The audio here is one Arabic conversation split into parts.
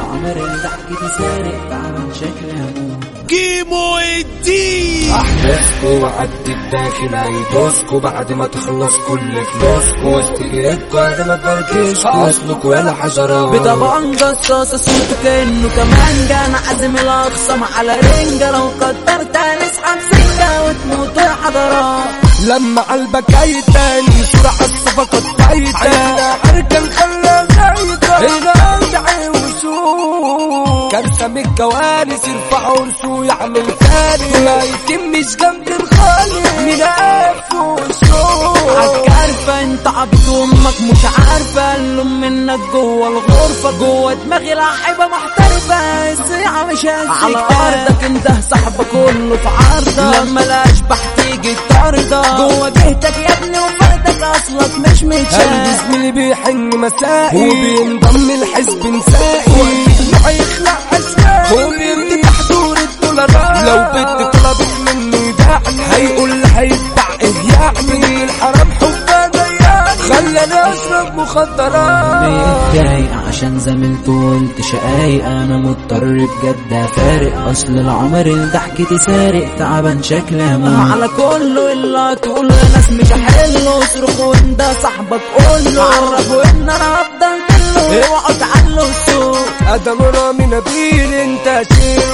العمر اللي ضحكتي سارق تعبان شكلي هموت كيمو الدين. احداثكوا وعدي الداخل هيدوسكوا بعد ما تخلص كل فلوسكوا جيبكوا بعد ما تفركشكوا اصلكوا يالا حشرات بطبعا قصاص صوته كأنه كمانجا أنا عازم الاخصم على رنجة لو قدرت هنسحب سكة وتموت يا حضرات لما قلبك هيتاني سرعة الصفقة تايتة كارثة من الكوارث يرفعوا رسو يعمل ثاني. ما يتمش جنب الخالي. من وشوف عارفة انت عبد أمك مش عارفة. اللوم منك جوه الغرفة. جوه دماغي لعيبة محترفة. السيعة مش على أرضك انت صاحبك كله في عرضك لما الأشباح تيجي تطاردك جوه جهتك يا ابني وفردك أصلك مش قلبي متشاف زميلي بيحن مسائي؟ وبينضم الحزب نسائي. وقت ما لو بنت طلبت مني دعني هيقول هيدفع إيه يعني الحرام حبها ضيعني خلاني اشرب مخدرات. متضايق عشان زميلته قلت شقايق. أنا مضطر بجد افارق أصل العمر اللي ضحكتي سارق. تعبان شكلي هموت على كله اللي هتقوله يا ناس مش هحله اصرخ وانت صاحبك قوله. عرفوا ان أنا هفضل كله. اوعوا تعلوا السوق. أدم رامي نبيل أنت شيء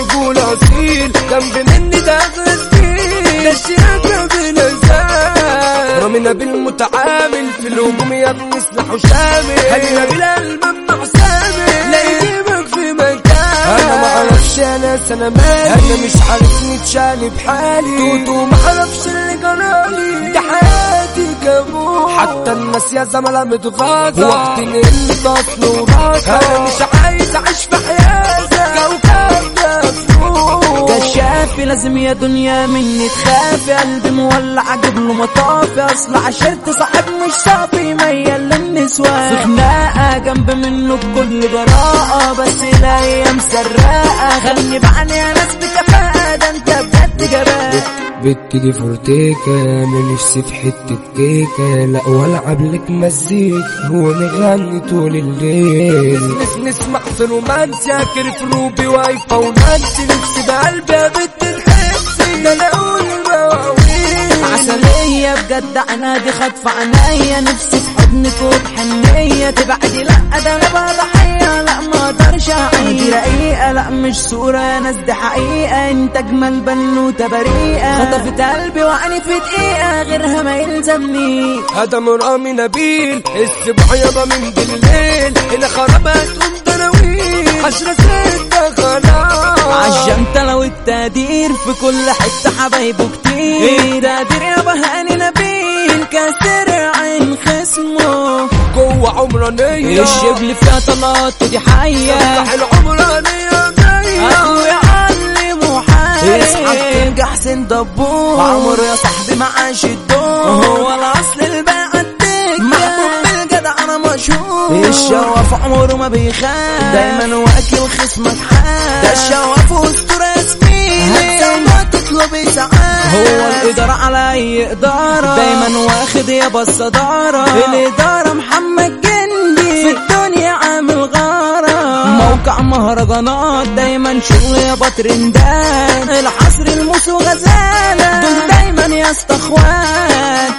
جنب مني ده غسيل ده الشياكة بنزال رامي نبيل متعامل في الهجوم يا ابني سلاحه شامل. هدي نبيل الممنوع سامل لا يجيبك في مكان أنا معرفش يا ناس أنا مالي. أنا مش عارف نتشالي بحالي. توتو معرفش اللي جرالي ده حياتي كابوس حتى الناس يا زملاء متغاظة وقت اللي تصل وراسة أنا مش عايز أعيش في حياتك لازم يا دنيا مني تخافي قلبي مولع أجيب له مطافي اصل عشرت صاحب مش صافي ميال للنسوان في خناقه جنب منه بكل جراءه بس الأيام سراقه خلني بعني يا ناس بكفاءة ده أنت بجد جبان بنت دي فورتيكا أنا نفسي في حتة كيكة لا والعب لك مزيكا ونغني طول الليل. نس نسمع في رومانسيا كرف روبي وايفا ونانسي نفسي بقلبي يا بنت أنا أقول المواويل عسلية بجد عنادي خطف عينيا. نفسي في حضنك وبحنية تبعدي لا ده أنا بقى ضحية لا ما أقدرش أعيش. دي رقيقة لا مش صورة. يا ناس دي حقيقة. أنت أجمل بنوتة بريئة خطفت قلبي وعيني في دقيقة. غيرها ما يلزمني. هذا مرامي نبيل. السبع يابا من بالليل. هنا خربت ام دراويل عشرة ستة. في كل حتة حبايبه كتير. تقدير يا بهاني نبيل كسر عين خصمه. جوه عمرانية. الشبل فيها طلات ودي حية العمرانية جاية. اصحى تنجح حسين دبور عمر يا صاحبي معاش الدور هو الأصل الباقي الدكة محبوب بالجدع أنا مشهور. الشواف عمره ما بيخاف. دايما واكل خصمك حال ده الشواف أي إدارة. دايما واخد يابا الصدارة الادارة محمد جندي. في الدنيا عامل غارة. موقع مهرجانات دايما شغل يابا ترندات الحصر الموس وغزالة دول دايما يا اسطى اخوان